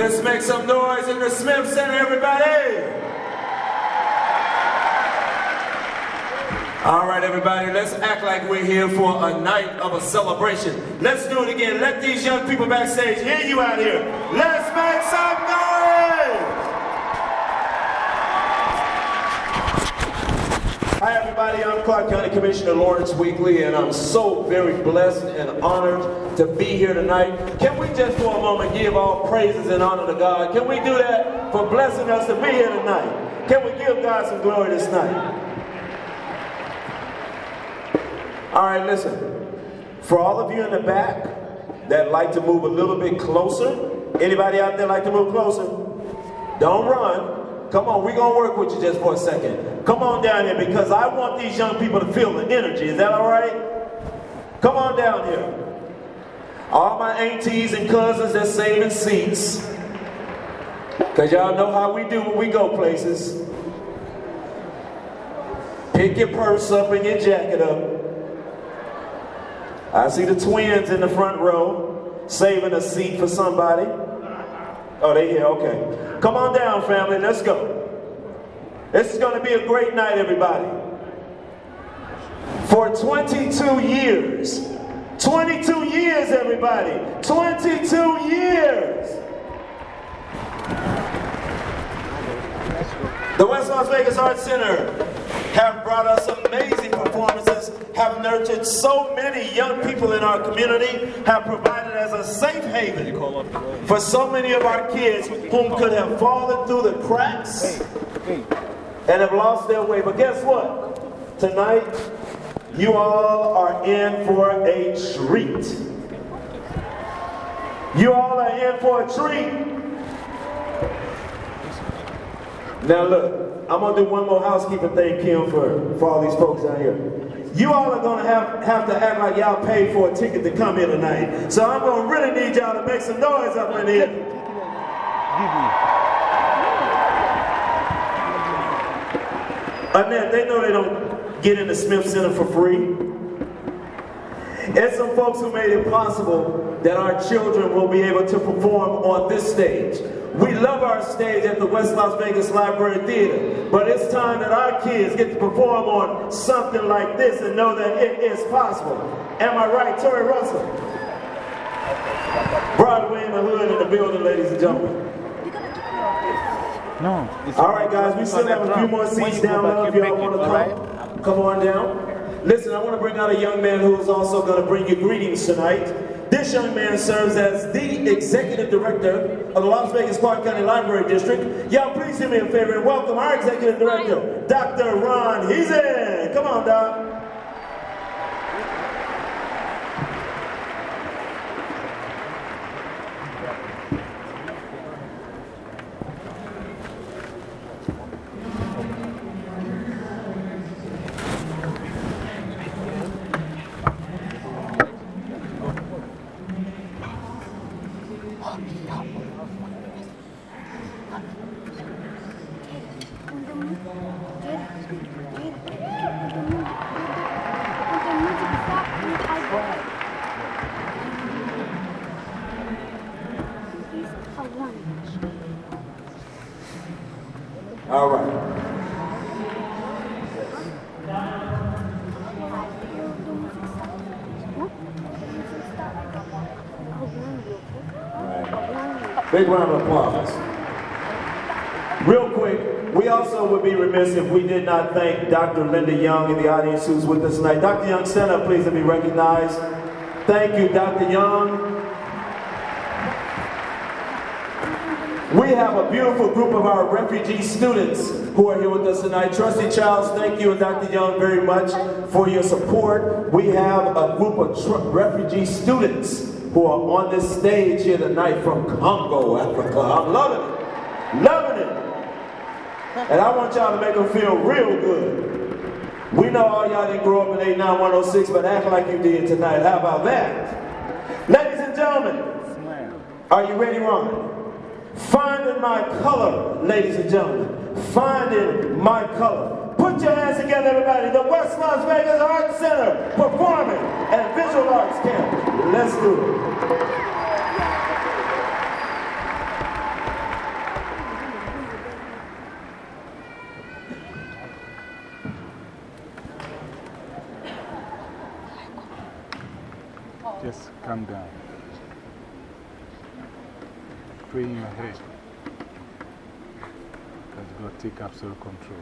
Let's make some noise in the Smith Center, everybody. All right, everybody, let's act like we're here for a night of a celebration. Let's do it again. Let these young people backstage hear you out here. Let's make some noise! Hi, everybody. I'm Clark County Commissioner Lawrence Weekly, and I'm so very blessed and honored to be here tonight. Can we just for a moment give all praises and honor to God? Can we do that for blessing us to be here tonight? Can we give God some glory this night? All right, listen. For all of you in the back that like to move a little bit closer, anybody out there like to move closer? Don't run. Come on, we're going to work with you just for a second. Come on down here because I want these young people to feel the energy. Is that all right? Come on down here. All my aunties and cousins that's saving seats. Because y'all know how we do when we go places. Pick your purse up and your jacket up. I see the twins in the front row saving a seat for somebody. Oh, they here, okay. Come on down, family, let's go. This is going to be a great night, everybody. For 22 years, 22 years, everybody, 22 years. The West Las Vegas Arts Center have brought us amazing performances, have nurtured so many young people in our community, have provided as a safe haven for so many of our kids whom could have fallen through the cracks and have lost their way. But guess what? Tonight, you all are in for a treat. You all are in for a treat. Now look, I'm gonna do one more housekeeping thing, Kim, for, for all these folks out here. You all are gonna have, have to act like y'all paid for a ticket to come here tonight. So I'm gonna really need y'all to make some noise up in here. Annette, they know they don't get in the Smith Center for free. And some folks who made it possible that our children will be able to perform on this stage. We love our stage at the West Las Vegas Library Theater, but it's time that our kids get to perform on something like this and know that it is possible. Am I right, Tori Russell? Broadway in the Hood in the building, ladies and gentlemen. No. All right, guys, we still have a few more seats down there if y'all want to come. Come on down. Listen, I want to bring out a young man who is also going to bring you greetings tonight. This young man serves as the executive director of the Las Vegas Clark County Library District. Y'all please do me a favor and welcome our executive director, Dr. Ron Heezen. Come on, Doc. All right. Big round of applause. Real quick, we also would be remiss if we did not thank Dr. Linda Young in the audience who's with us tonight. Dr. Young, stand up please and be recognized. Thank you, Dr. Young. We have a beautiful group of our refugee students who are here with us tonight. Trustee Charles, thank you and Dr. Young very much for your support. We have a group of refugee students who are on this stage here tonight from Congo, Africa. I'm loving it. Loving it. And I want y'all to make them feel real good. We know all y'all didn't grow up in 89106, but act like you did tonight. How about that? Ladies and gentlemen, are you ready, Ron? Finding my color, ladies and gentlemen. Finding my color. Put your hands together, everybody. The West Las Vegas Arts Center performing and Visual Arts Camp. Let's do it. Just calm down. Pray in your head. Because God take absolute control.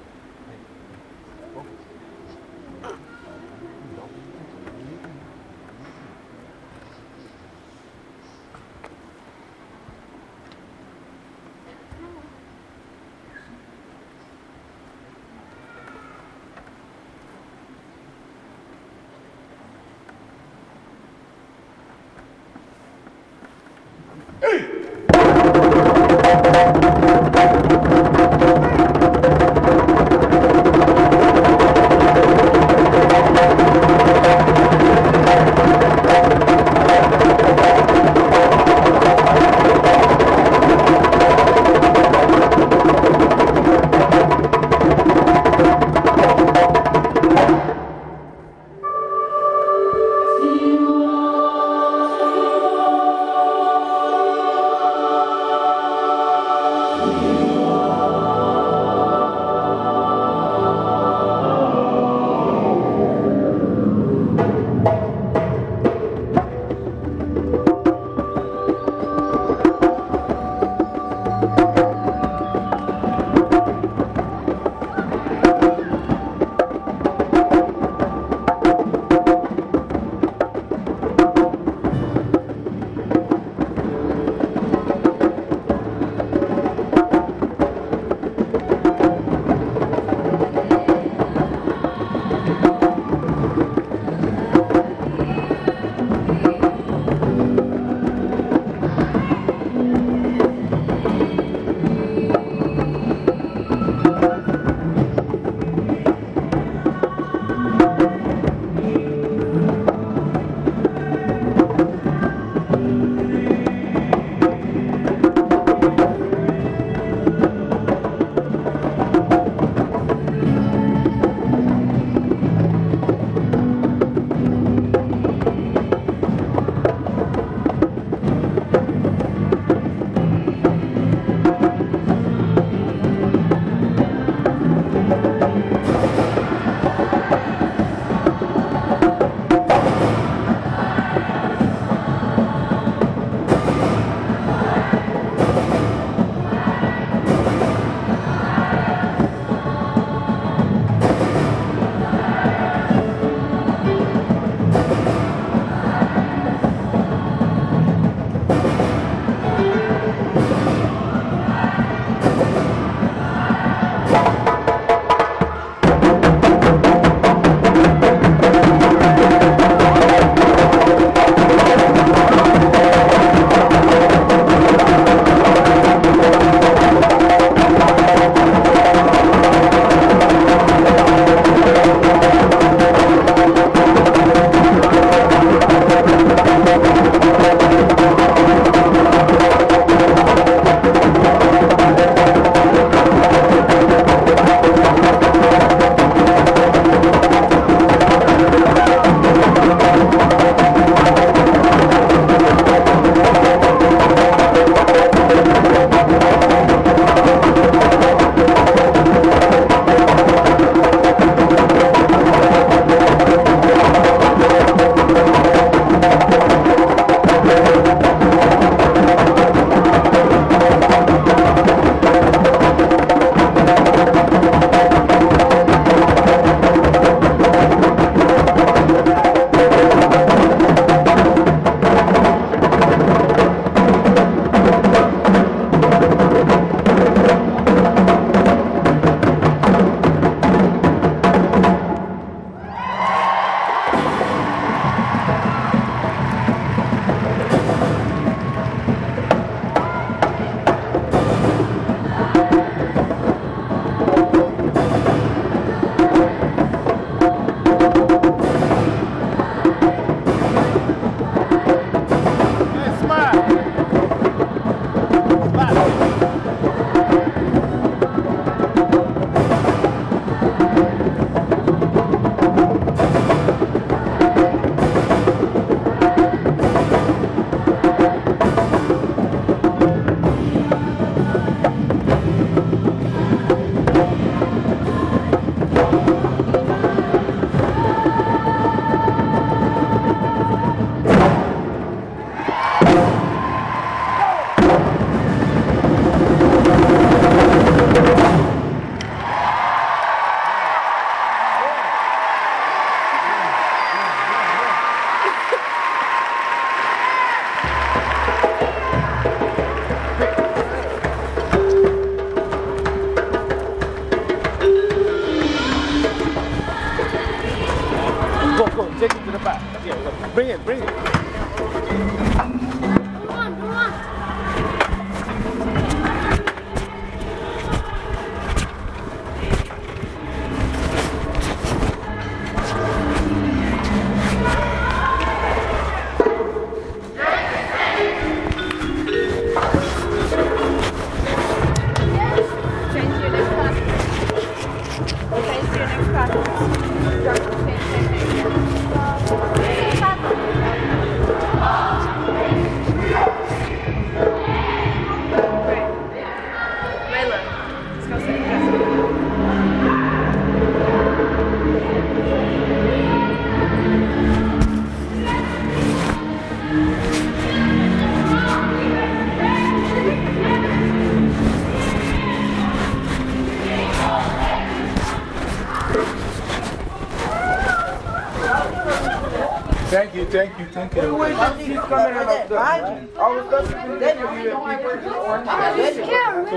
Thank you, thank you, thank you. Wait, she's coming out of. I was just then you So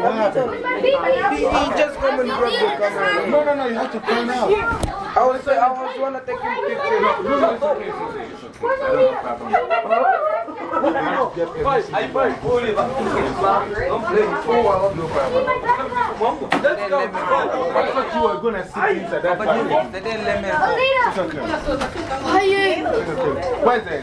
what happened? He, he just come and grab the camera. No, no, no, you have to turn out. I was say I was wanna take him picture. No, no, it's okay, it's okay, it's okay. I don't have a problem. I have to get permission. No problem. I thought you were going to sit inside that time. They didn't let me. It's okay. It's okay. Where's that?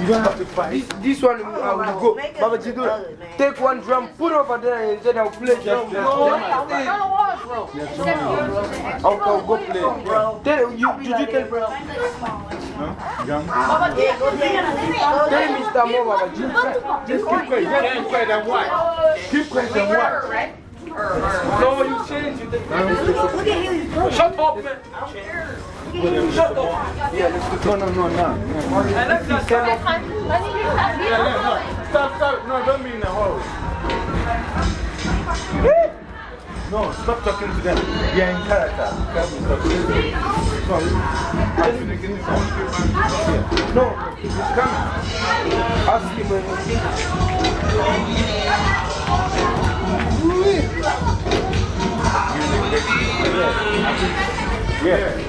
You don't have to fight. This one I will go. Baba Jidu, take one drum, put over there, and then I'll play just the I'll, I'll go play. Tell, you, did you tell No? Young? Tell Mr. Mo, Baba Jidu. Just keep quiet. Just keep quiet and watch. Keep quiet and watch. No, you change. You take Shut up, man. Shut up. Yeah, let's go. No, no, no, no. Yeah, no. Stop, stop. No, don't be in a hurry. No, stop talking to them. They're in character. Can't be talking. No, just give me some. Yeah. No, he's coming. Ask him. Yeah.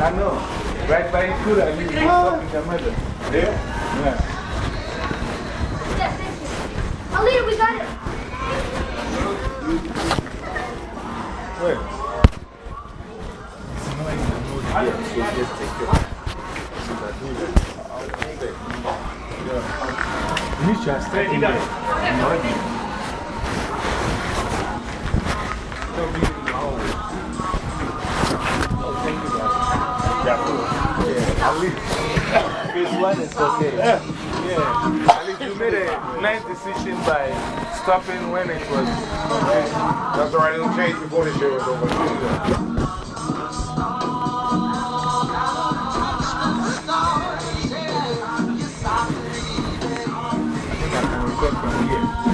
I know. Right by his school, I mean, he's talking to the mother. Yeah? Yeah. Alita, we got it. Where? You need to stay in there. Don't be in the hallway. Oh, thank you, guys. Yeah, cool. Yeah, at least. Phase one is okay. Yeah. Yeah. At least you made a nice decision by stopping when it was. okay. That's all right, it'll change before the show is over. I can record from here.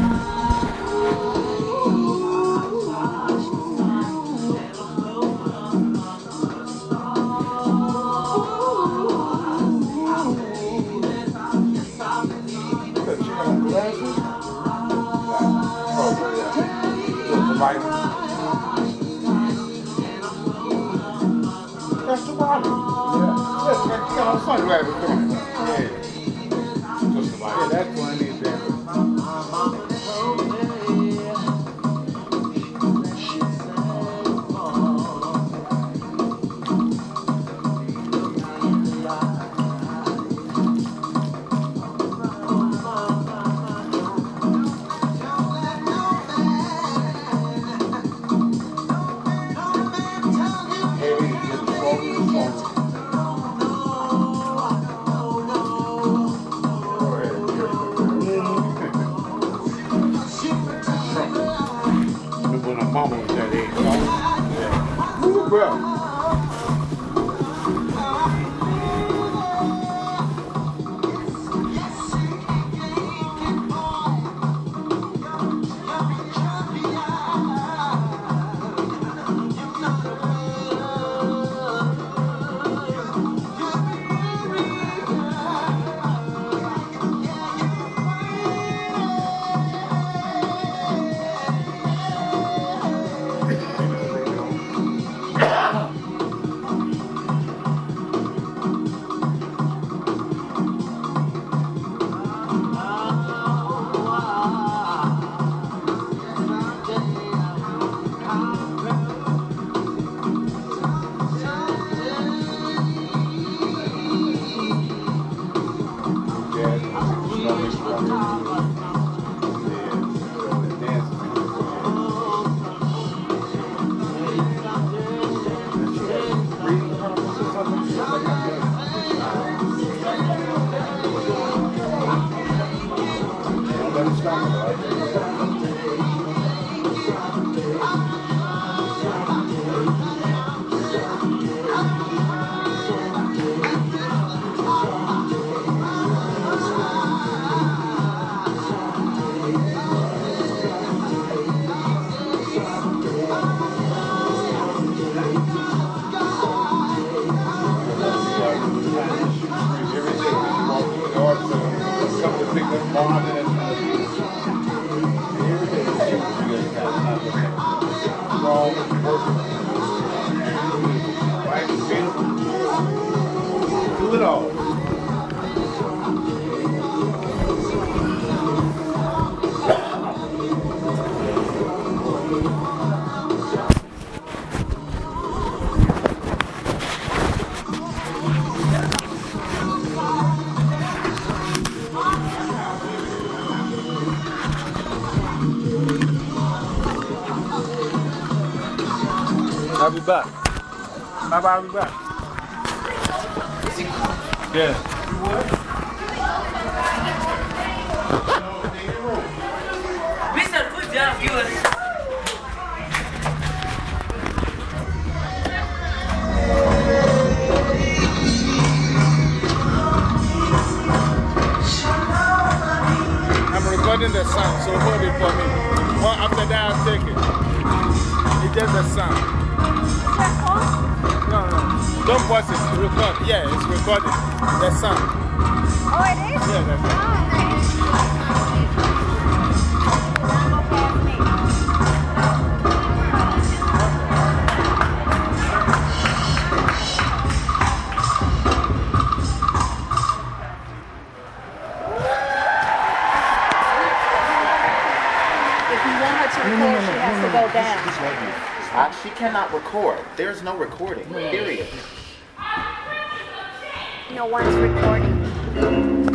I'll be back. Baba, I'll be back. Yeah. Mr. Good job, viewers. Recording the sound, so hold it for me. Well, after that, I'll take it. It's just the sound. No, no. Don't pause it. Record. Yeah, it's recording. The sound. Oh, it is? Yeah, that's it. Oh, down. Uh, she cannot record. There's no recording, period. No one's recording.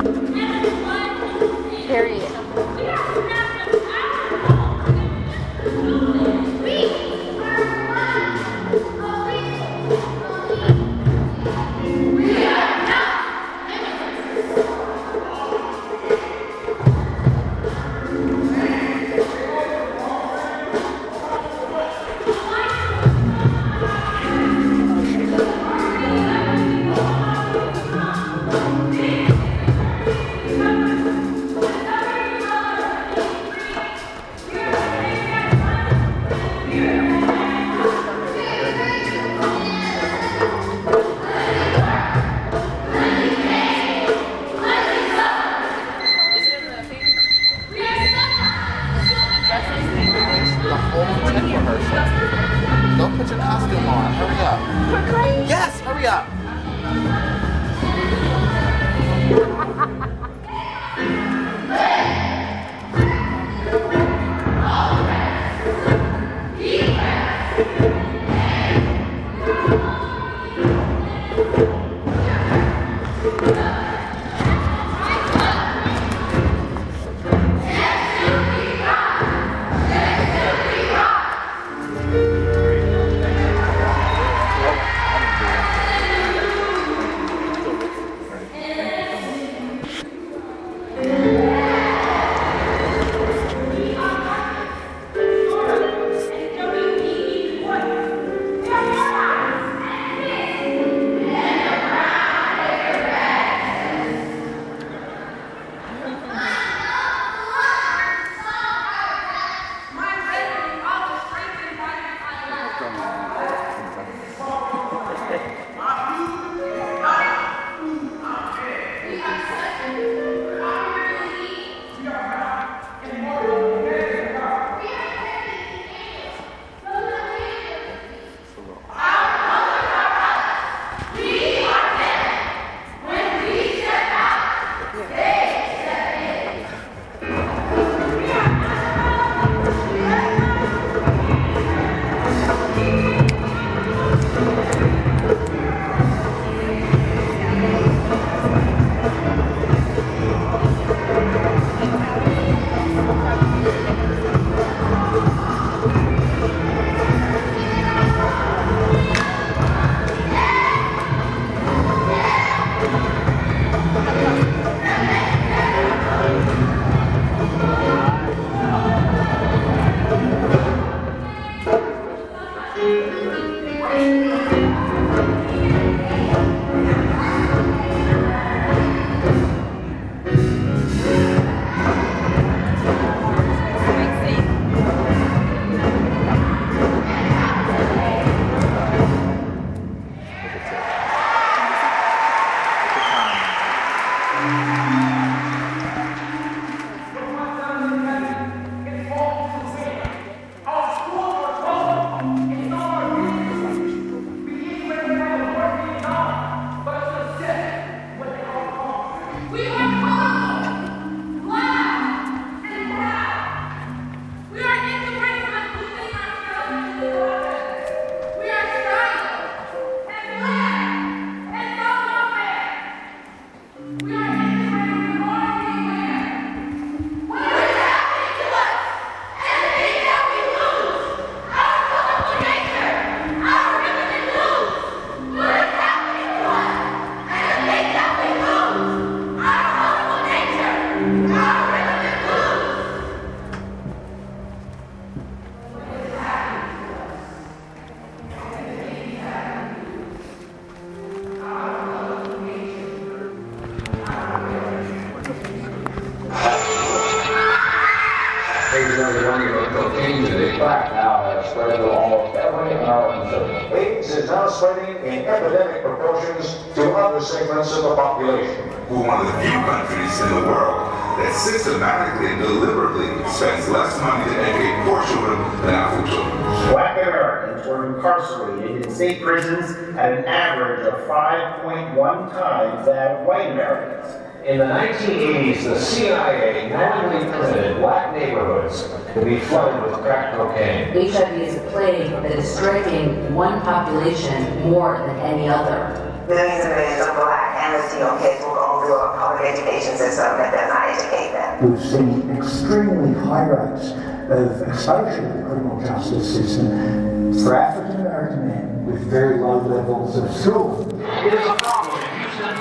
The CIA knowingly permitted black neighborhoods to be flooded with crack cocaine. HIV is a plague that is striking one population more than any other. Millions and millions of black and Latino kids will go through a public education system that does not educate them. We've seen extremely high rates of exposure to the criminal justice system for African American men with very low levels of school. It is a problem in Houston,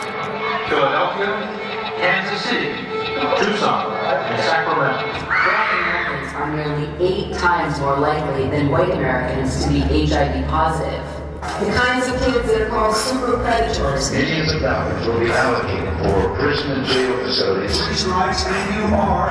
Philadelphia, Kansas City, Tucson, and Sacramento. Black Americans are nearly eight times more likely than white Americans to be HIV positive. The kinds of kids that are called super predators. Millions of dollars will be allocated for prison and jail facilities. These rights and you are.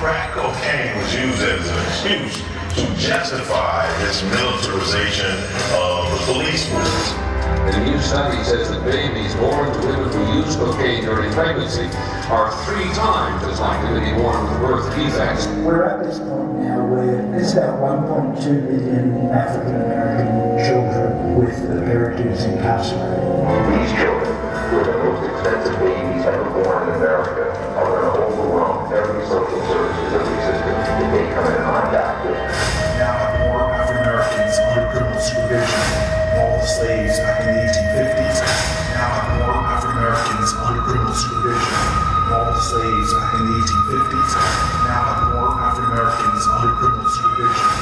Crack cocaine was used as an excuse to justify this militarization of the police force. A new study says that babies born to women who use cocaine during pregnancy are three times as likely to be born with birth defects. We're at this point now where there's about 1.2 million African American children with the parents incarcerated. These children, all slaves back in the 1850s. Now more African Americans under criminal supervision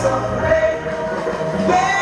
so great. Yeah.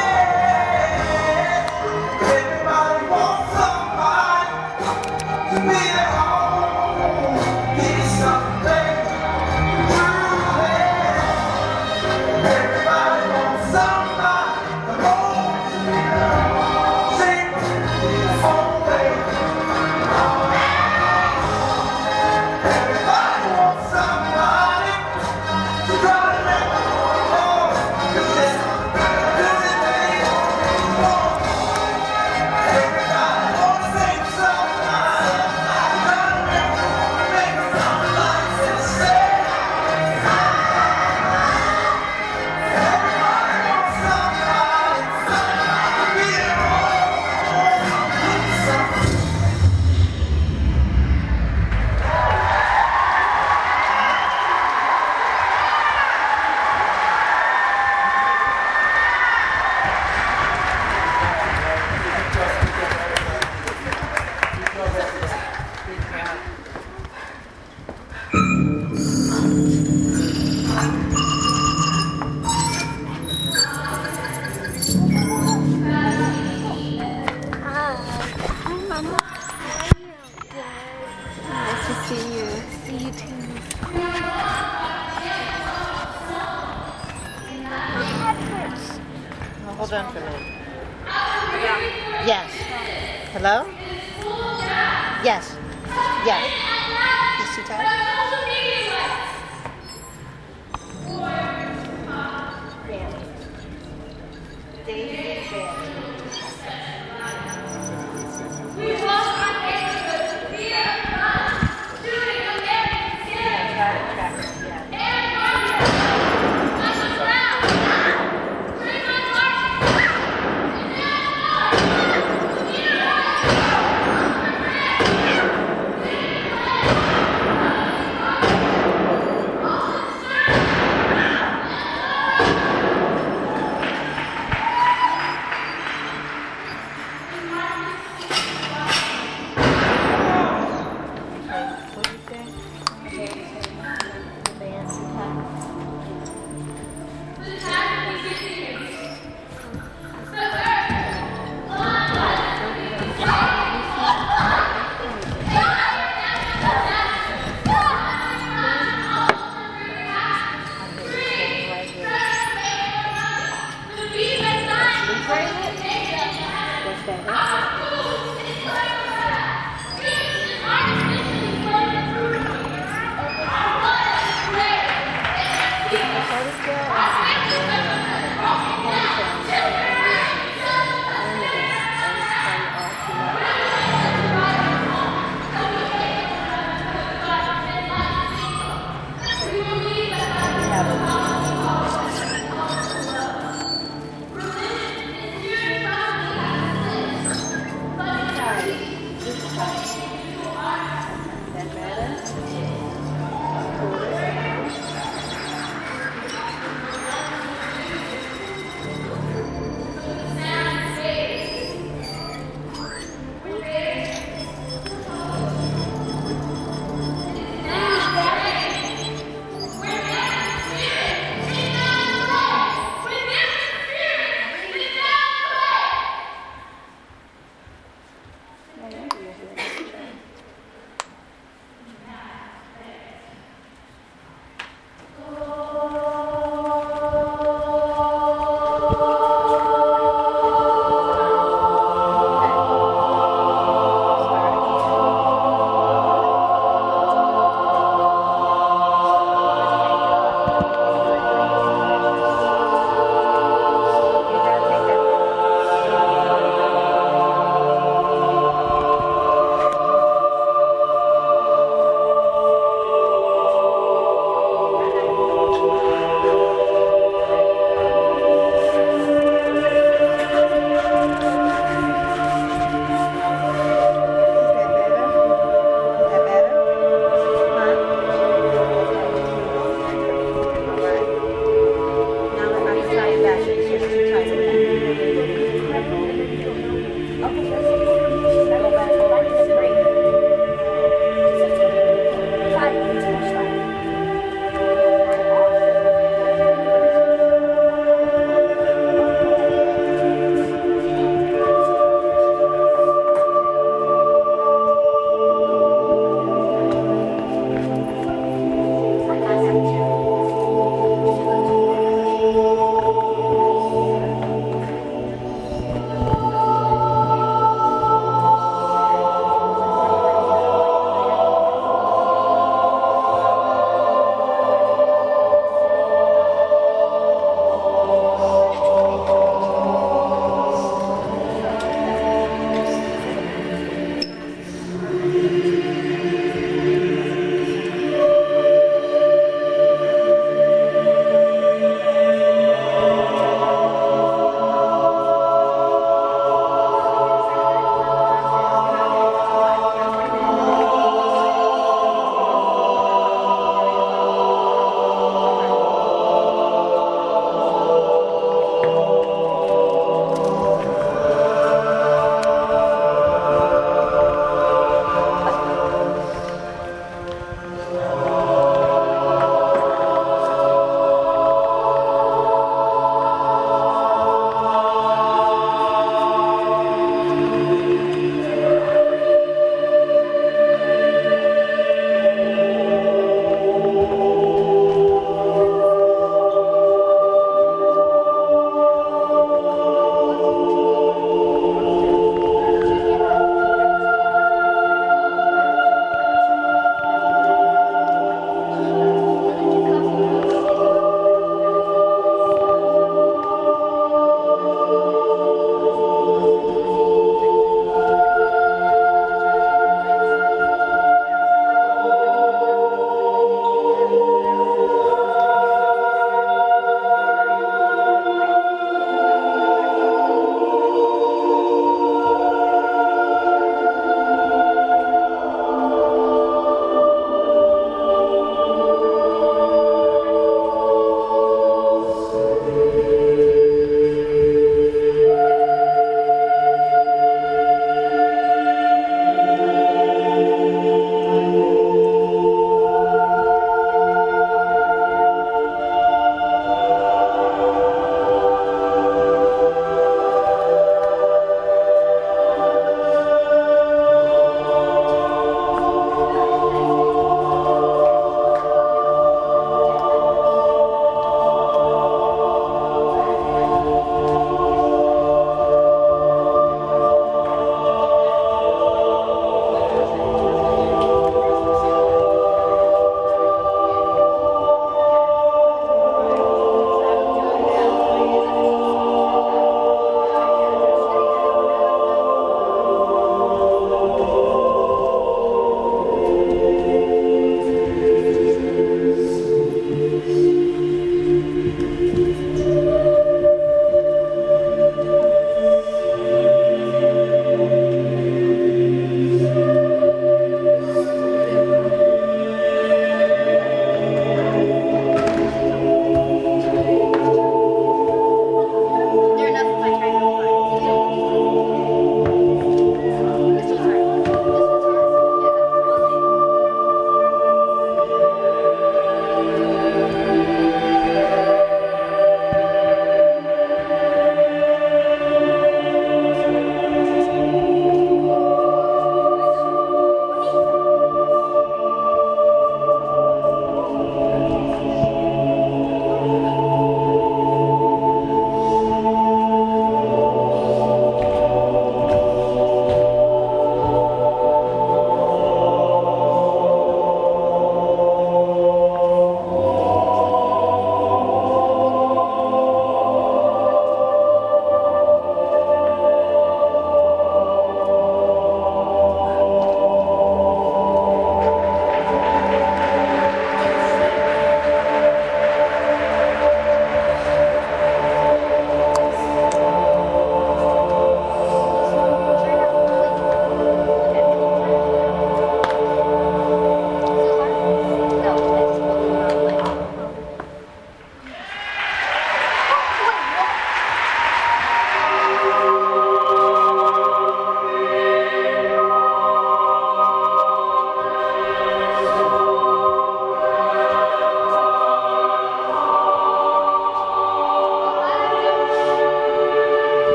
Yes. Hello? Yes. Yes. These two times?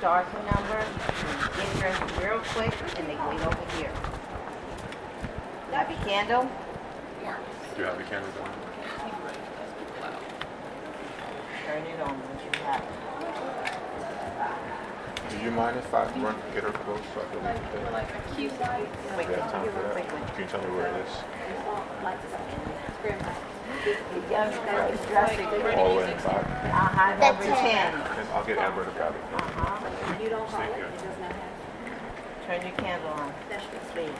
Come. They number, get dressed real quick, and they wait over here. Happy candle? Do you have the cameras on? Turn it on once you have it. Do you mind if I run get her close so I can leave it there? Like a cute. Do you have time for that? Can you tell me where it is? The young girl is dressing. All the way in the back? Uh-huh, ten. I'll get Amber to grab it. You don't Stay here. Turn your candle on, please.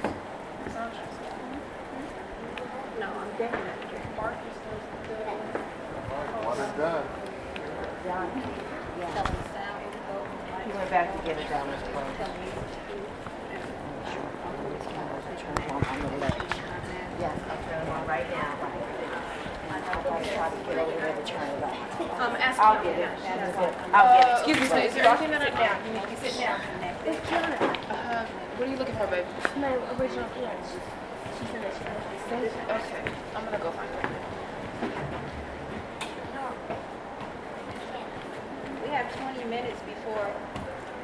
No, I'm getting it. Mark is supposed to do it. Water's done. He went back to get it down his phone. Turn it on on the left. Yes, I'll turn it on right now. Um, ask I'll get it. I'll get it. Uh, Excuse me, sir, is there Right. anything that I, down, you need to sit down. Uh, what are you looking for, baby? My original parents. She said that she had to Okay, I'm gonna go find her. We have 20 minutes before,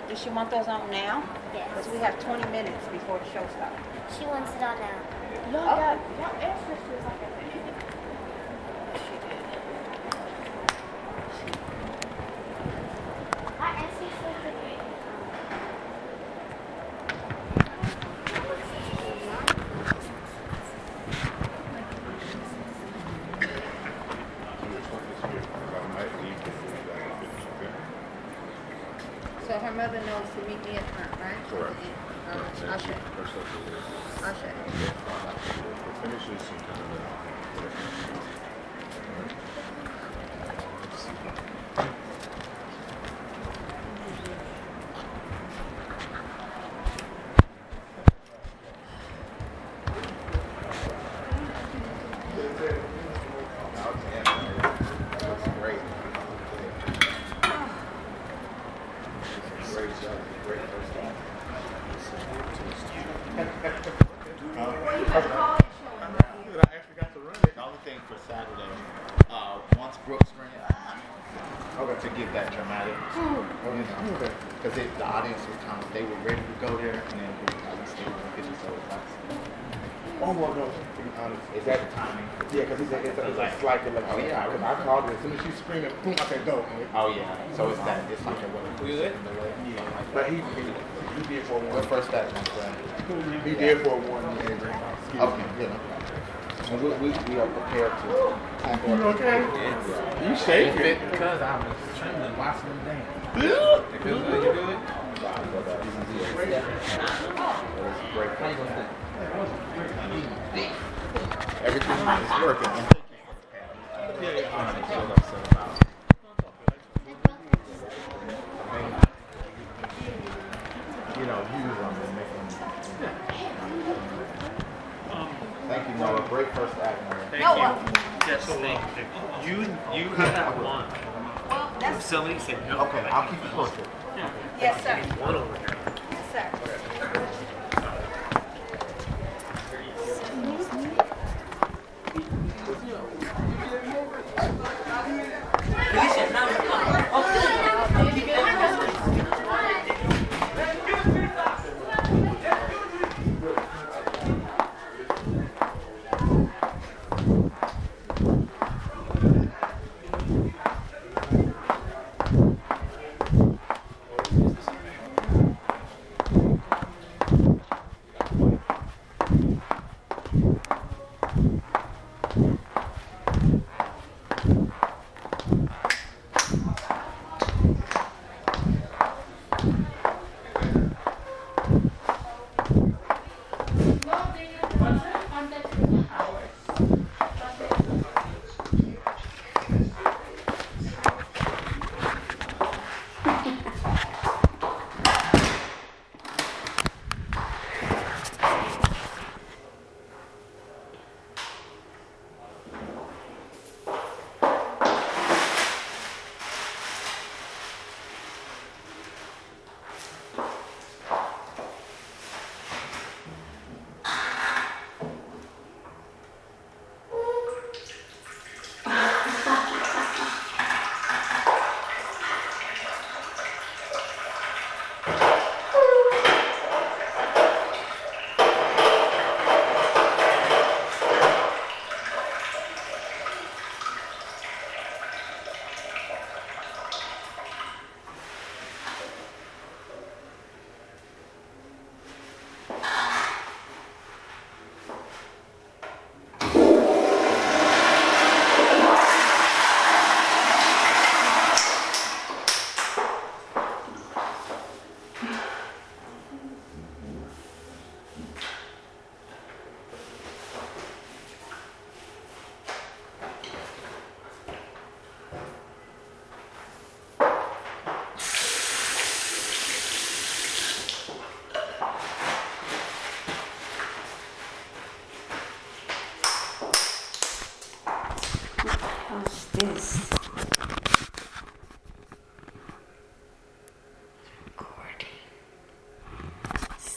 does she want those on now? Yes. Because we have 20 minutes before the show starts. She wants it on now. Y'all got, y'all ancestors like a Our ancestors did it. So her mother knows to meet me at front, right? Correct. Uh, I'll show you. I'll show you. Finishes and kind of. Great. Great job. Great first time. I actually got to run it. All the thing for Saturday. Uh, once Brooks ran, okay. to give that dramatic, you know, because the audience was kind of, they were ready to go there, and then we kind of stayed in the kitchen, so it's like, Oh, well, no, to be honest. is that the timing? Yeah, because he said it's, it's like slightly like, oh, yeah, because I called her as soon as she screaming, boom, I said, go. Oh, yeah, so it's that, it's like a what? Good. Yeah. But he, he, he did for one. What first that one, He did for one. yeah, great. Excuse me. Okay, good. And we, we, we are prepared to. You okay? You shaking. Because I'm trembling watching them dance. Yeah. It feels good, you do it? Great. How you gonna Everything is working. And thank you for the panel. You know, use them and make them. Thank you, Noah. Great first act, Noah. Thank you. Uh, yes, thank you. You, you have that one. If somebody said no. Okay, I'll keep you posted. Yes, sir. One over there. Yes, sir.